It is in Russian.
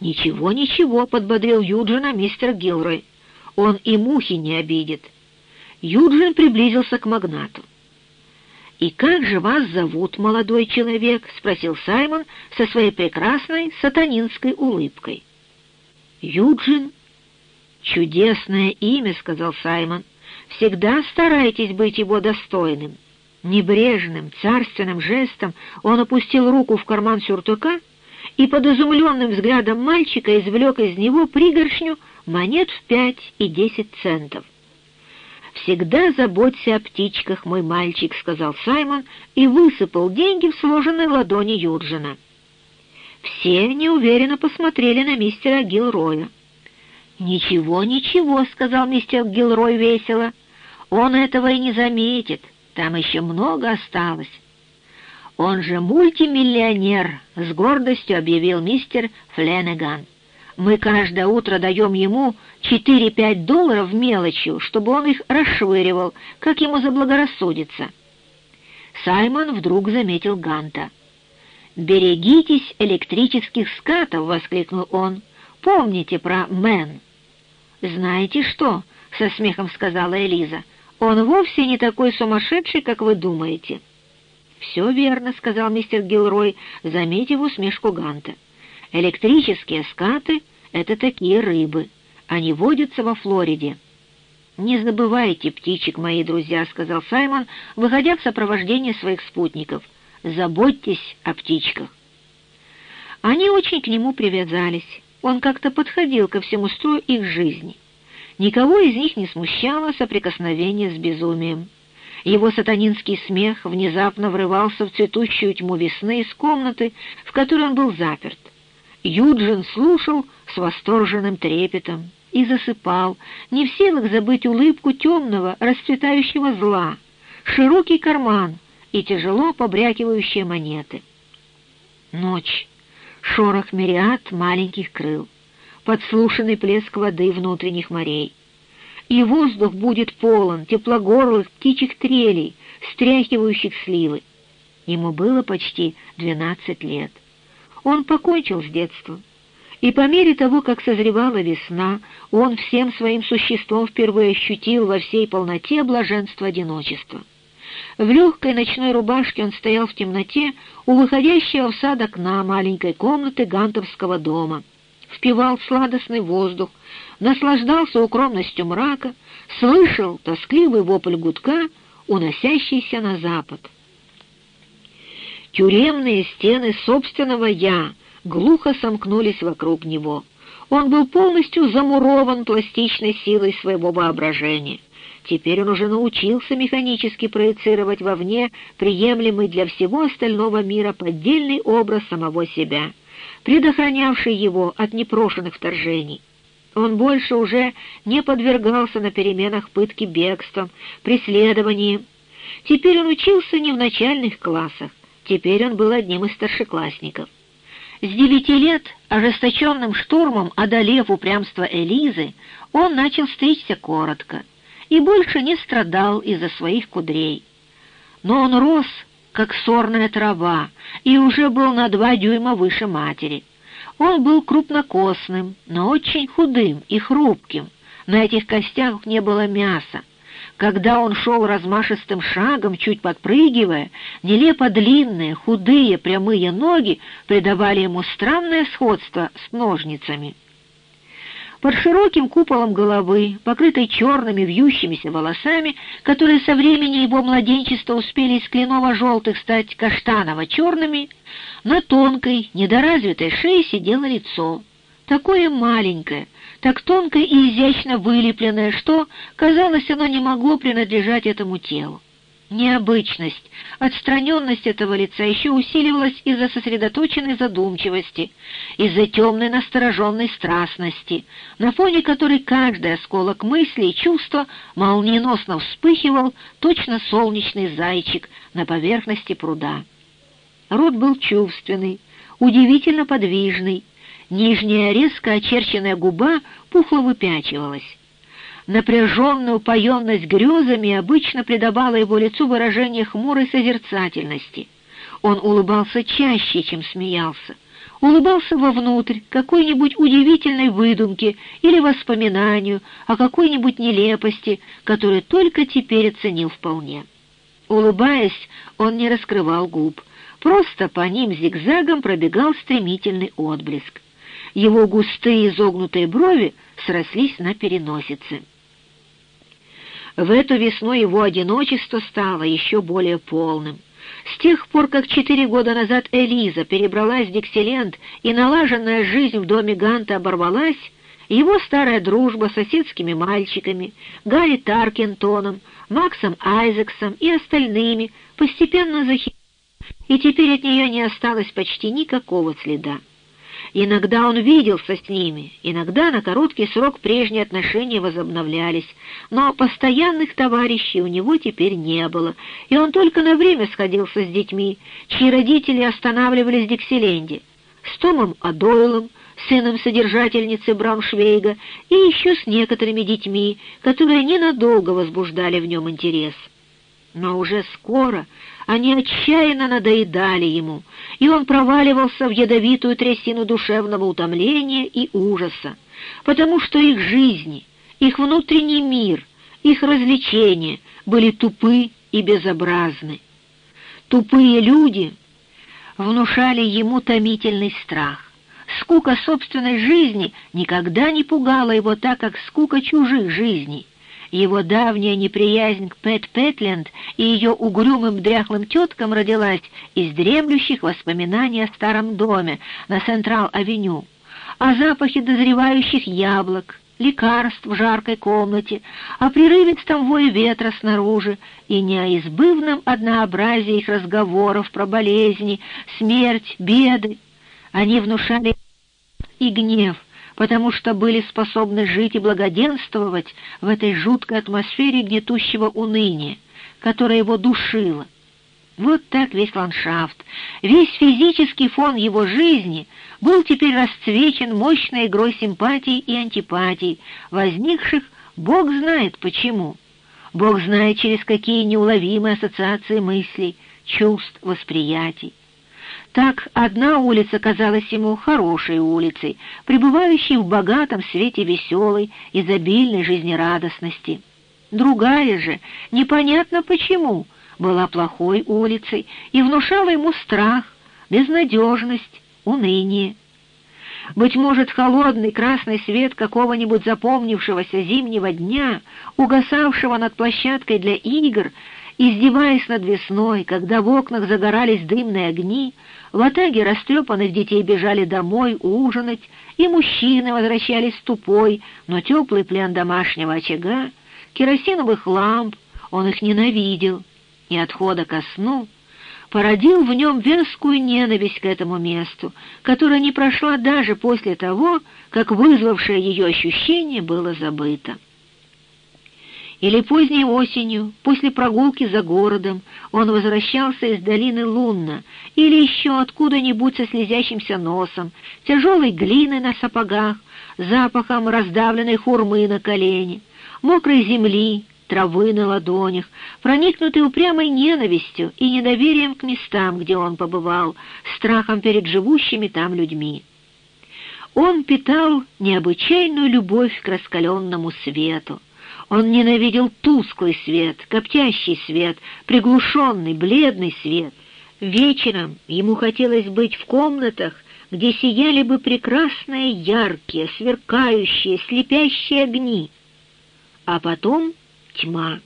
«Ничего, ничего», — подбодрил Юджина мистер Гилрой. «Он и мухи не обидит». Юджин приблизился к магнату. «И как же вас зовут, молодой человек?» — спросил Саймон со своей прекрасной сатанинской улыбкой. «Юджин?» «Чудесное имя», — сказал Саймон. «Всегда старайтесь быть его достойным». Небрежным, царственным жестом он опустил руку в карман сюртука и под изумленным взглядом мальчика извлек из него пригоршню монет в пять и десять центов. «Всегда заботься о птичках, мой мальчик», — сказал Саймон и высыпал деньги в сложенной ладони Юджина. Все неуверенно посмотрели на мистера Гилроя. «Ничего, ничего», — сказал мистер Гилрой весело. «Он этого и не заметит. Там еще много осталось». «Он же мультимиллионер», — с гордостью объявил мистер Фленнеган. «Мы каждое утро даем ему четыре-пять долларов мелочью, чтобы он их расшвыривал, как ему заблагорассудится». Саймон вдруг заметил Ганта. «Берегитесь электрических скатов!» — воскликнул он. «Помните про Мэн!» «Знаете что?» — со смехом сказала Элиза. «Он вовсе не такой сумасшедший, как вы думаете». «Все верно», — сказал мистер Гилрой, заметив усмешку Ганта. «Электрические скаты — это такие рыбы. Они водятся во Флориде». «Не забывайте, птичек, мои друзья», — сказал Саймон, выходя в сопровождении своих спутников. «Заботьтесь о птичках». Они очень к нему привязались. Он как-то подходил ко всему строю их жизни. Никого из них не смущало соприкосновение с безумием. Его сатанинский смех внезапно врывался в цветущую тьму весны из комнаты, в которой он был заперт. Юджин слушал с восторженным трепетом и засыпал, не в силах забыть улыбку темного, расцветающего зла, широкий карман и тяжело побрякивающие монеты. Ночь, шорох мириад маленьких крыл, подслушанный плеск воды внутренних морей и воздух будет полон теплогорлых птичьих трелей, стряхивающих сливы. Ему было почти двенадцать лет. Он покончил с детством, и по мере того, как созревала весна, он всем своим существом впервые ощутил во всей полноте блаженство одиночества. В легкой ночной рубашке он стоял в темноте у выходящего в сад окна маленькой комнаты гантовского дома, впивал сладостный воздух, наслаждался укромностью мрака, слышал тоскливый вопль гудка, уносящийся на запад. Тюремные стены собственного «я» глухо сомкнулись вокруг него. Он был полностью замурован пластичной силой своего воображения. Теперь он уже научился механически проецировать вовне приемлемый для всего остального мира поддельный образ самого себя, предохранявший его от непрошенных вторжений. Он больше уже не подвергался на переменах пытки бегством, преследованием. Теперь он учился не в начальных классах, теперь он был одним из старшеклассников. С девяти лет, ожесточенным штурмом одолев упрямство Элизы, он начал стричься коротко и больше не страдал из-за своих кудрей. Но он рос, как сорная трава, и уже был на два дюйма выше матери. Он был крупнокосным, но очень худым и хрупким. На этих костях не было мяса. Когда он шел размашистым шагом, чуть подпрыгивая, нелепо длинные, худые, прямые ноги придавали ему странное сходство с ножницами. Под широким куполом головы, покрытой черными вьющимися волосами, которые со времени его младенчества успели из кленово-желтых стать каштаново-черными, на тонкой, недоразвитой шее сидело лицо, такое маленькое, так тонко и изящно вылепленное, что, казалось, оно не могло принадлежать этому телу. Необычность, отстраненность этого лица еще усиливалась из-за сосредоточенной задумчивости, из-за темной настороженной страстности, на фоне которой каждый осколок мысли и чувства молниеносно вспыхивал точно солнечный зайчик на поверхности пруда. Рот был чувственный, удивительно подвижный, нижняя резко очерченная губа пухло выпячивалась. Напряженную упоенность грезами обычно придавала его лицу выражение хмурой созерцательности. Он улыбался чаще, чем смеялся. улыбался вовнутрь какой-нибудь удивительной выдумке или воспоминанию о какой-нибудь нелепости, которую только теперь оценил вполне. Улыбаясь, он не раскрывал губ, просто по ним зигзагом пробегал стремительный отблеск. Его густые изогнутые брови срослись на переносице. В эту весну его одиночество стало еще более полным. С тех пор, как четыре года назад Элиза перебралась в Диксиленд и налаженная жизнь в доме Ганта оборвалась, его старая дружба с соседскими мальчиками, Гарри Таркентоном, Максом Айзексом и остальными постепенно захитила, и теперь от нее не осталось почти никакого следа. Иногда он виделся с ними, иногда на короткий срок прежние отношения возобновлялись, но постоянных товарищей у него теперь не было, и он только на время сходился с детьми, чьи родители останавливались в Диксиленде, с Томом Адойлом, сыном содержательницы Брауншвейга, и еще с некоторыми детьми, которые ненадолго возбуждали в нем интерес. Но уже скоро они отчаянно надоедали ему, и он проваливался в ядовитую трясину душевного утомления и ужаса, потому что их жизни, их внутренний мир, их развлечения были тупы и безобразны. Тупые люди внушали ему томительный страх. Скука собственной жизни никогда не пугала его так, как скука чужих жизней. Его давняя неприязнь к Пэт Петленд и ее угрюмым дряхлым теткам родилась из дремлющих воспоминаний о старом доме на Централ-авеню, о запахе дозревающих яблок, лекарств в жаркой комнате, о прерывистом вое ветра снаружи и не о избывном однообразии их разговоров про болезни, смерть, беды. Они внушали и гнев, потому что были способны жить и благоденствовать в этой жуткой атмосфере гнетущего уныния, которая его душила. Вот так весь ландшафт, весь физический фон его жизни был теперь расцвечен мощной игрой симпатий и антипатий, возникших Бог знает почему. Бог знает, через какие неуловимые ассоциации мыслей, чувств, восприятий. Так одна улица казалась ему хорошей улицей, пребывающей в богатом свете веселой, изобильной жизнерадостности. Другая же, непонятно почему, была плохой улицей и внушала ему страх, безнадежность, уныние. Быть может, холодный красный свет какого-нибудь запомнившегося зимнего дня, угасавшего над площадкой для игр, издеваясь над весной, когда в окнах загорались дымные огни, в атаге растрепанных детей бежали домой ужинать, и мужчины возвращались с тупой, но теплый плен домашнего очага, керосиновых ламп, он их ненавидел, и отхода ко сну породил в нем вязкую ненависть к этому месту, которая не прошла даже после того, как вызвавшее ее ощущение было забыто. Или поздней осенью, после прогулки за городом, он возвращался из долины Лунна, или еще откуда-нибудь со слезящимся носом, тяжелой глиной на сапогах, запахом раздавленной хурмы на колени, мокрой земли, травы на ладонях, проникнутый упрямой ненавистью и недоверием к местам, где он побывал, страхом перед живущими там людьми. Он питал необычайную любовь к раскаленному свету, он ненавидел тусклый свет, коптящий свет, приглушенный, бледный свет. Вечером ему хотелось быть в комнатах, где сияли бы прекрасные, яркие, сверкающие, слепящие огни. А потом тьма.